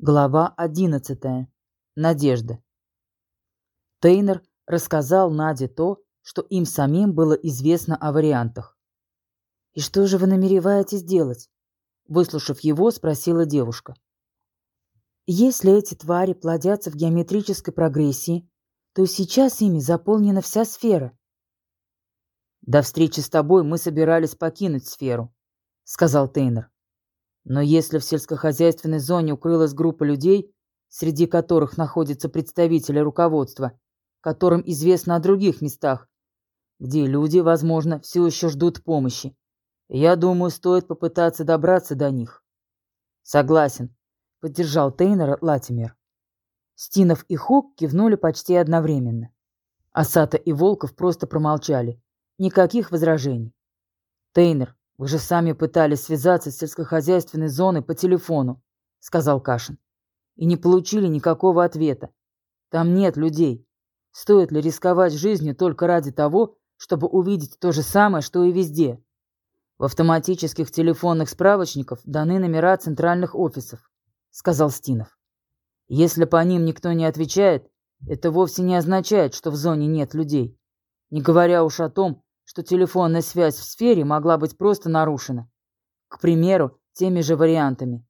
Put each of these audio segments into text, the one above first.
Глава одиннадцатая. Надежда. Тейнер рассказал Наде то, что им самим было известно о вариантах. «И что же вы намереваетесь делать?» Выслушав его, спросила девушка. «Если эти твари плодятся в геометрической прогрессии, то сейчас ими заполнена вся сфера». «До встречи с тобой мы собирались покинуть сферу», — сказал Тейнер. Но если в сельскохозяйственной зоне укрылась группа людей, среди которых находятся представители руководства, которым известно о других местах, где люди, возможно, все еще ждут помощи, я думаю, стоит попытаться добраться до них. Согласен, поддержал Тейнера Латимер. Стинов и Хук кивнули почти одновременно. Асата и Волков просто промолчали. Никаких возражений. Тейнер, «Вы же сами пытались связаться с сельскохозяйственной зоной по телефону», — сказал Кашин. «И не получили никакого ответа. Там нет людей. Стоит ли рисковать жизнью только ради того, чтобы увидеть то же самое, что и везде?» «В автоматических телефонных справочниках даны номера центральных офисов», — сказал Стинов. «Если по ним никто не отвечает, это вовсе не означает, что в зоне нет людей. Не говоря уж о том, что телефонная связь в сфере могла быть просто нарушена. К примеру, теми же вариантами.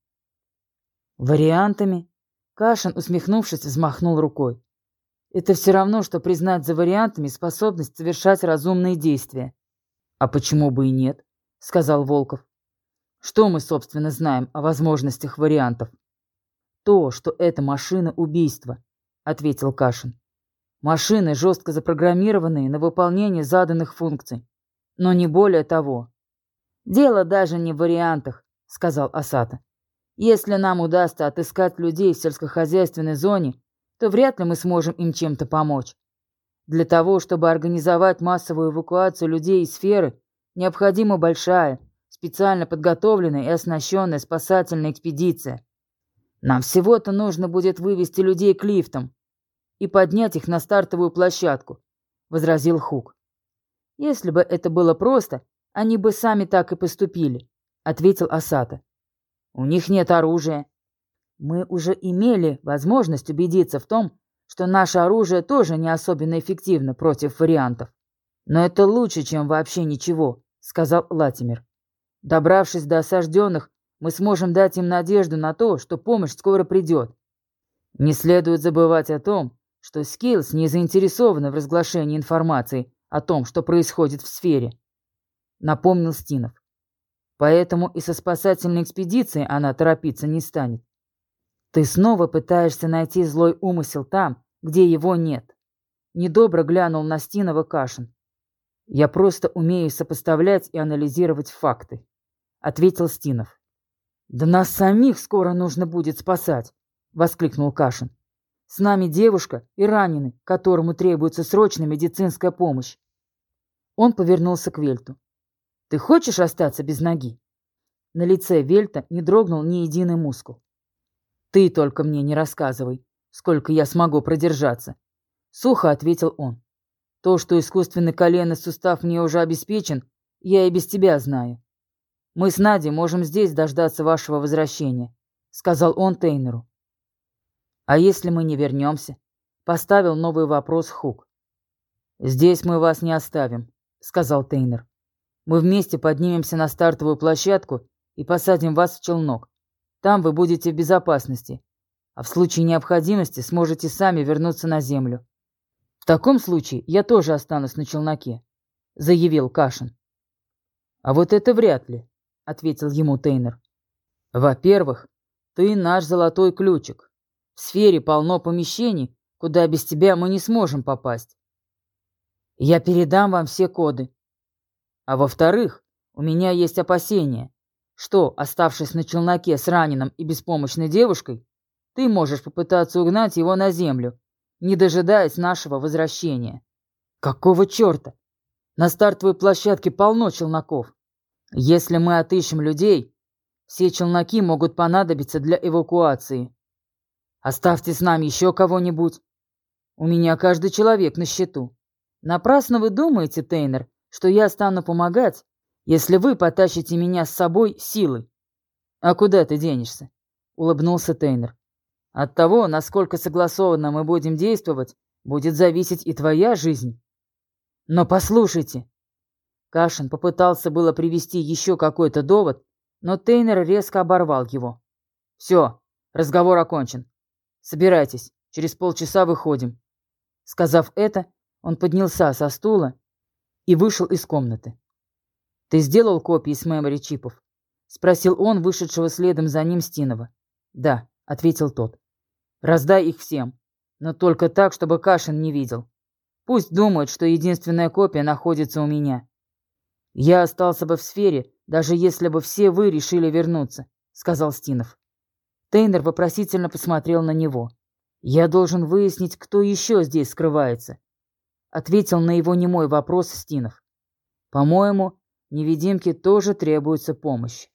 Вариантами? Кашин, усмехнувшись, взмахнул рукой. Это все равно, что признать за вариантами способность совершать разумные действия. А почему бы и нет? Сказал Волков. Что мы, собственно, знаем о возможностях вариантов? То, что это машина убийства, ответил Кашин. Машины, жестко запрограммированные на выполнение заданных функций. Но не более того. «Дело даже не в вариантах», — сказал Асата. «Если нам удастся отыскать людей в сельскохозяйственной зоне, то вряд ли мы сможем им чем-то помочь. Для того, чтобы организовать массовую эвакуацию людей из сферы, необходима большая, специально подготовленная и оснащенная спасательная экспедиция. Нам всего-то нужно будет вывести людей к лифтам, и поднять их на стартовую площадку», — возразил Хук. «Если бы это было просто, они бы сами так и поступили», — ответил Асата. «У них нет оружия. Мы уже имели возможность убедиться в том, что наше оружие тоже не особенно эффективно против вариантов. Но это лучше, чем вообще ничего», — сказал Латимер. «Добравшись до осажденных, мы сможем дать им надежду на то, что помощь скоро придет. Не следует забывать о том, что Скиллс не заинтересована в разглашении информации о том, что происходит в сфере, напомнил Стинов. Поэтому и со спасательной экспедицией она торопиться не станет. Ты снова пытаешься найти злой умысел там, где его нет. Недобро глянул на Стинова Кашин. Я просто умею сопоставлять и анализировать факты, ответил Стинов. Да нас самих скоро нужно будет спасать, воскликнул Кашин. С нами девушка и раненый, которому требуется срочная медицинская помощь. Он повернулся к Вельту. «Ты хочешь остаться без ноги?» На лице Вельта не дрогнул ни единый мускул. «Ты только мне не рассказывай, сколько я смогу продержаться», — сухо ответил он. «То, что искусственный коленный сустав мне уже обеспечен, я и без тебя знаю. Мы с Надей можем здесь дождаться вашего возвращения», — сказал он Тейнеру. «А если мы не вернемся?» — поставил новый вопрос Хук. «Здесь мы вас не оставим», — сказал Тейнер. «Мы вместе поднимемся на стартовую площадку и посадим вас в челнок. Там вы будете в безопасности, а в случае необходимости сможете сами вернуться на землю. В таком случае я тоже останусь на челноке», — заявил Кашин. «А вот это вряд ли», — ответил ему Тейнер. «Во-первых, ты наш золотой ключик. В сфере полно помещений, куда без тебя мы не сможем попасть. Я передам вам все коды. А во-вторых, у меня есть опасения, что, оставшись на челноке с раненым и беспомощной девушкой, ты можешь попытаться угнать его на землю, не дожидаясь нашего возвращения. Какого черта? На стартовой площадке полно челноков. Если мы отыщем людей, все челноки могут понадобиться для эвакуации. Оставьте с нами еще кого-нибудь. У меня каждый человек на счету. Напрасно вы думаете, Тейнер, что я стану помогать, если вы потащите меня с собой силой. А куда ты денешься? Улыбнулся Тейнер. От того, насколько согласованно мы будем действовать, будет зависеть и твоя жизнь. Но послушайте. Кашин попытался было привести еще какой-то довод, но Тейнер резко оборвал его. Все, разговор окончен. Собирайтесь, через полчаса выходим. Сказав это, он поднялся со стула и вышел из комнаты. «Ты сделал копии с мемори чипов?» — спросил он, вышедшего следом за ним Стинова. «Да», — ответил тот. «Раздай их всем, но только так, чтобы Кашин не видел. Пусть думают, что единственная копия находится у меня. Я остался бы в сфере, даже если бы все вы решили вернуться», — сказал Стинов. Тейнер вопросительно посмотрел на него. «Я должен выяснить, кто еще здесь скрывается», — ответил на его немой вопрос Стинов. «По-моему, невидимке тоже требуется помощь».